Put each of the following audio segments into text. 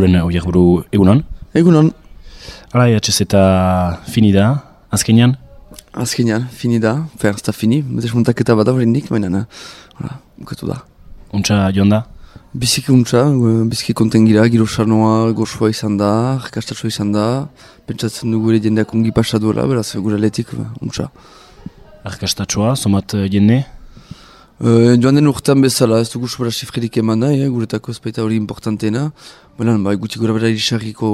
Julen oiak buru egunon. Egunon, Hala, EHS eta fini da, azkenean. azkenean, fini da, fer, ez da fini, betez muntaketa bat da horrendik, baina, hala, bukatu da. Untxa joan da. Biziki untza, eh, biziki konten gira, giro sarnoa gozoa izan da, rekastatsua izan da, pentsatzen dugu ere jendeak ongi pasa duela, beraz, gure aletik, untza. Arkastatxoa, somat eh, jende. Uh, joan den urtean bezala, ez dugu sobera sifririk eman nahi, eh, guretako ezpaita hori importantena, baina, bai, guti gura bera irisarriko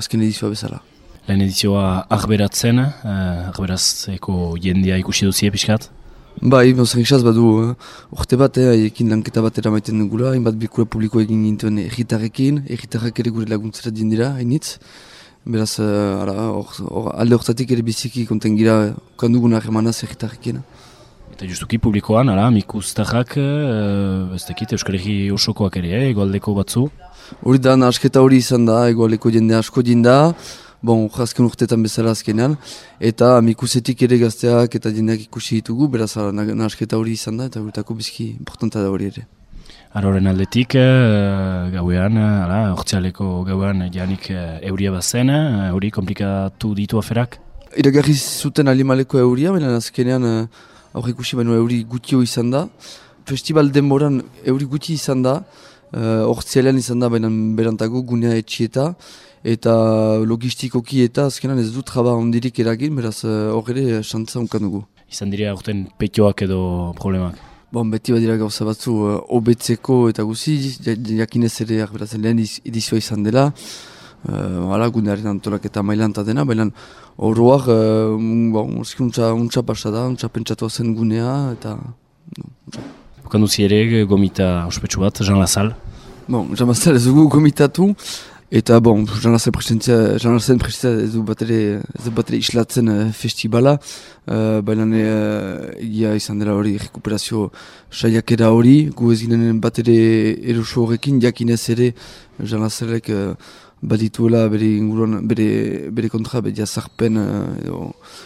azken edizioa bezala. Lehen edizioa arberatzen, uh, arberazeko jendea ikusi duzie pixkat. Bai, bozak isaz badu, uh, urte bat, eh, haiekin lanketa bat eramaiten dugula, hainbat bilkura publiko egin gintuen erritarrekin, erritarrak ere gure laguntzera dindira, hainitz. Beraz, uh, ara, or, or, alde hortatik ere biziki konten gira, kandugun harremanaz erritarrekin. Eta justuki publikoan, ala, mikustarrak, uh, ez dakit, Euskal Herri osokoak ere, eh, egoaldeko batzu. Hori da, nahasketa hori izan da, egoaleko jende asko dinda, bon, azken urteetan bezala azkenean, eta mikusetik ere gazteak eta jendeak ikusi ditugu, beraz, ara, nah- nahasketa hori izan da, eta guretako biziki importanta da hori ere. Aroren aldetik, uh, gauean, ala, ortsialeko gauean janik uh, euria bazen, eh, hori komplikatu ditu aferak. Iragarri zuten alimaleko euria, baina azkenean aurre ikusi baino euri gutio izan da. Festival denboran euri guti izan da, uh, ortsialean izan da, baina berantago gunea etxieta, eta logistikoki eta azkenean ez dut traba ondirik eragin, beraz uh, hor ere uh, xantza unkan dugu. Izan dira urten petioak edo problemak. Bon, beti badira gauza batzu uh, eta guzi, ja- jakinez ere beraz lehen iz- edizioa izan dela, uh, hala gunearen antolaketa mailanta dena, baina oroak, uh, bon, uski untxa, untxa pasa da, untxa pentsatu zen gunea, eta... Bukan duzi ere, gomita ospetsu bat, Jean Lazal. Bon, jamazal ez dugu gomitatu, eta bon, janazen presentzia, janazen presentzia ez du bat ere, ez du bat ere islatzen uh, festivala, uh, baina uh, egia izan dela hori rekuperazio saiakera hori, gu ez ginen bat ere eroso horrekin, jakinez ere janazelek uh, badituela bere inguruan, bere, bere kontra, bere jazarpen, uh, edo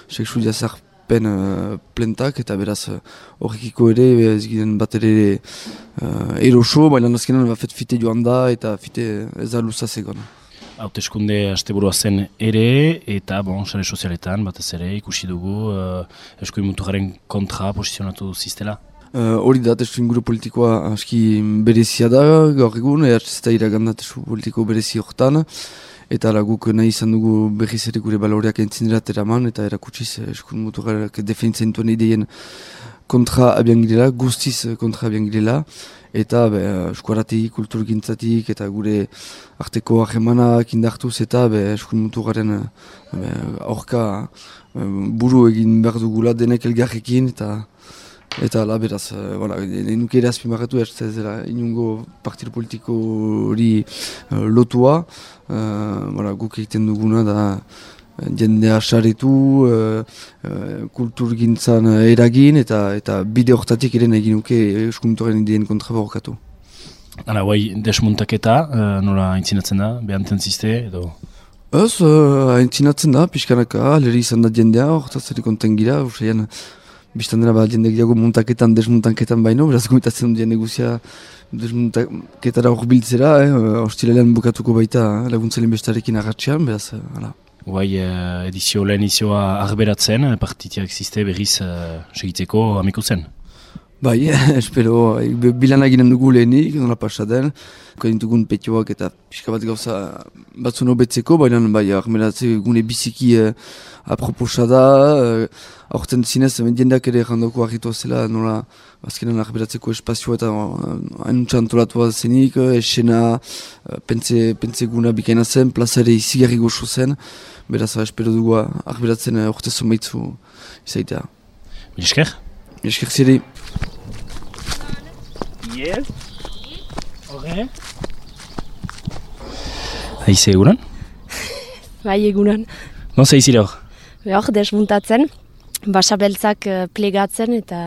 seksu jazarpen uh, plentak, eta beraz uh, horrekiko ere ez ginen bat ere uh, eroso, baina azkenan bafet fite joan da, eta fite ez da luzaz egon. Hauteskunde asteburua zen ere, eta bon, sare sozialetan, batez ere, ikusi dugu, uh, eskoi muturaren kontra posizionatu ziztela. Uh, Hori da, testu inguru politikoa aski berezia da, gaur egun, eta iraganda testu politiko berezi hortan, eta ala guk nahi izan dugu berriz ere gure baloreak entzinerat eraman, eta erakutsiz eh, eskun mutugarak definitzen duen ideien kontra abian girela, guztiz eh, kontra abian girela, eta be, eskuaratik, kulturgintzatik, eta gure arteko ahemanak indartuz, eta be, eskun mutugaren be, aurka buru egin behar dugula denek elgarrekin, eta Eta ala beraz, uh, voilà, nuke ere azpimarratu ez dela inungo partido politiko hori uh, lotua. Uh, voilà, guk egiten duguna da jendea saretu, uh, uh, kulturgintzan eragin eta eta bide hortatik ere nahi nuke eskuntoren ideen kontra borrokatu. Hala, guai, desmuntaketa, uh, nola aintzinatzen da, behanten ziste, edo... Ez, uh, aintzinatzen da, pixkanaka, aleri izan da jendea, hortaz ere konten gira, usaian, biztan dena bat jende gehiago muntaketan, desmuntaketan baino, beraz gomitatzen dut jende guzia desmuntaketara hor biltzera, eh, hostilelean bukatuko baita eh, laguntzelen bestarekin agatxean, beraz, eh, hala. Guai, uh, edizio lehen edizioa arberatzen, eh, partitiak ziste berriz uh, segitzeko amiku zen. Bai, espero, eh, bilana ginen dugu lehenik, nola pasa den, dugun petioak eta pixka bat gauza batzun hobetzeko, baina bai, armeratze gune biziki eh, aproposa da, eh, aurten zinez, jendeak ere jandoko argitu zela, nola azkenan arberatzeko espazioa eta eh, hain uh, antolatua zenik, eh, esena, eh, pentze, pentze guna bikaina zen, plaza ere izigarri goxo zen, beraz, eh, espero dugu arberatzen uh, urte zonbaitzu izaitea. Milisker? Esker ziri. Yes. Horre? Haize egunan? Bai egunan. Non zaizile hor? Hor desmuntatzen, basabeltzak plegatzen eta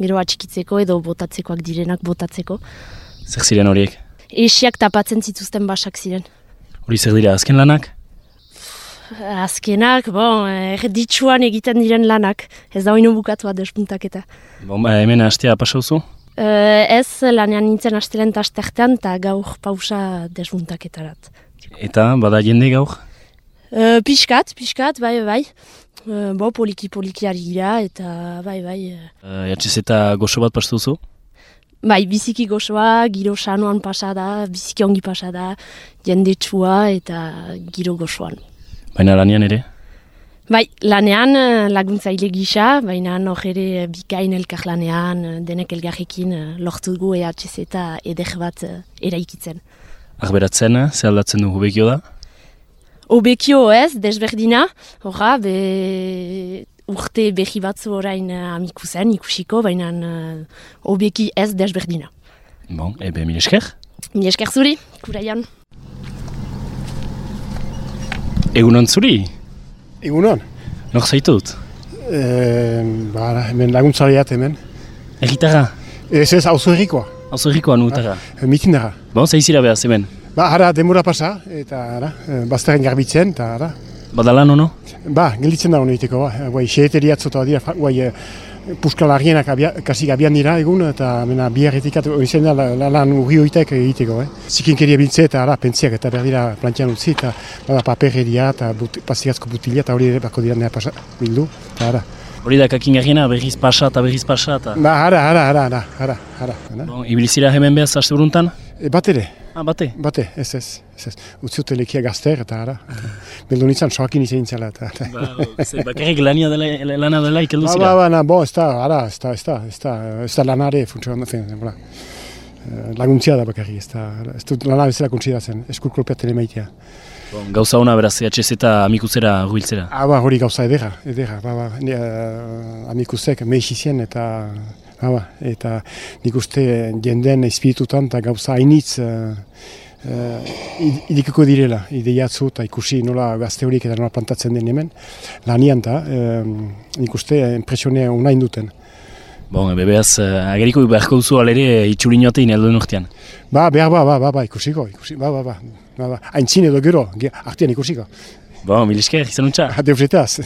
gero atxikitzeko edo botatzekoak direnak botatzeko. Zer ziren horiek? Esiak tapatzen zituzten basak ziren. Hori zer dira azken lanak? Azkenak, bon, erditsuan egiten diren lanak. Ez da oinu bukatua desmuntaketa. Bon, ba, hemen hastea pasauzu? Uh, ez lanean nintzen astelen eta astertean eta gaur pausa desmuntaketarat. Eta, bada jende gaur? Uh, piskat, piskat, bai, bai. Uh, bo, poliki poliki ari gira eta bai, bai. Uh, Jatxiz eta goxo bat pastu duzu? Bai, biziki gozoa, giro sanoan pasada, biziki ongi pasada, jende txua eta giro gozoan. Baina lanean ere? Bai, lanean eh, laguntzaile gisa, baina hor ere bikain elkar lanean, eh, denek elgarrekin eh, lortu dugu EHZ eta eder bat eraikitzen. Arberatzen, ze aldatzen du hobekio da? Hobekio ez, desberdina, horra, be, urte behi batzu orain amiku zen, ikusiko, baina hobeki ez desberdina. Bon, ebe, mil esker? Mil esker zuri, kuraian. Egunon zuri? Egunon. Nor zaitut? E, ba, hemen laguntzariat hemen. Erritara? Ez ez, hauzo errikoa. Hauzo errikoa nutara? E, mitindara. Bon, zaizira behaz, hemen? Ba, ara, demora pasa, eta ara, bazteren garbitzen, eta ara. Badala, nono? Ba, gelditzen da honetiko, ba. Guai, xeeteriatzota dira, guai, puskalarienak abia, kasik abian dira egun, eta mena biarretik izan da lan la, urri oitek egiteko. Eh? Zikinkeria bintze eta ara, pentziak eta berdira plantian utzi, eta bada papereria eta but, pastigazko butilia, eta hori ere bako dira nea pasa, bildu, eta ara. Hori da kakin garriena, berriz pasa eta berriz pasa eta... Ba, ara, ara, ara, ara, ara, ara. Bon, ibilizira hemen behaz, haste buruntan? E, bat ere. Ah, bate? Bate, ez ez, ez ez. Utziute lekia gazter eta ara. Beldu nintzen, soakin izan nintzela eta... Ba, bakarrik lania dela, lana dela ikeldu zira? Ba, ba, ba, bo, ez da, ara, ez da, ez da, ez da, ez da lanare funtzioan, fin, voilà. Laguntzia da bakarrik, ez da, ez dut lana bezala kontsidatzen, eskurklopeaten emaitea. Bon, gauza hona beraz, EHZ eta amikuzera rubiltzera? Ah, ba, hori gauza edera, edera, ba, ba, uh, amikuzek mehizizien eta Ha, ba, eta nik uste jenden espiritutan eta gauza hainitz uh, uh, idikiko direla, ideiatzu eta ikusi nola gazte horiek eta nola plantatzen den hemen. Lanian eta uh, nik uste impresionea unain duten. Bon, bebeaz, uh, ageriko beharko duzu alere itxuliniotein edo urtean. Ba, behar ba, ba, ba, ba, ikusiko, ikusi, ba, ba, ba, ba, ba. Aintzin edo gero, artean ikusiko. Bon, mil esker, izan untxa. Adeu fretaz.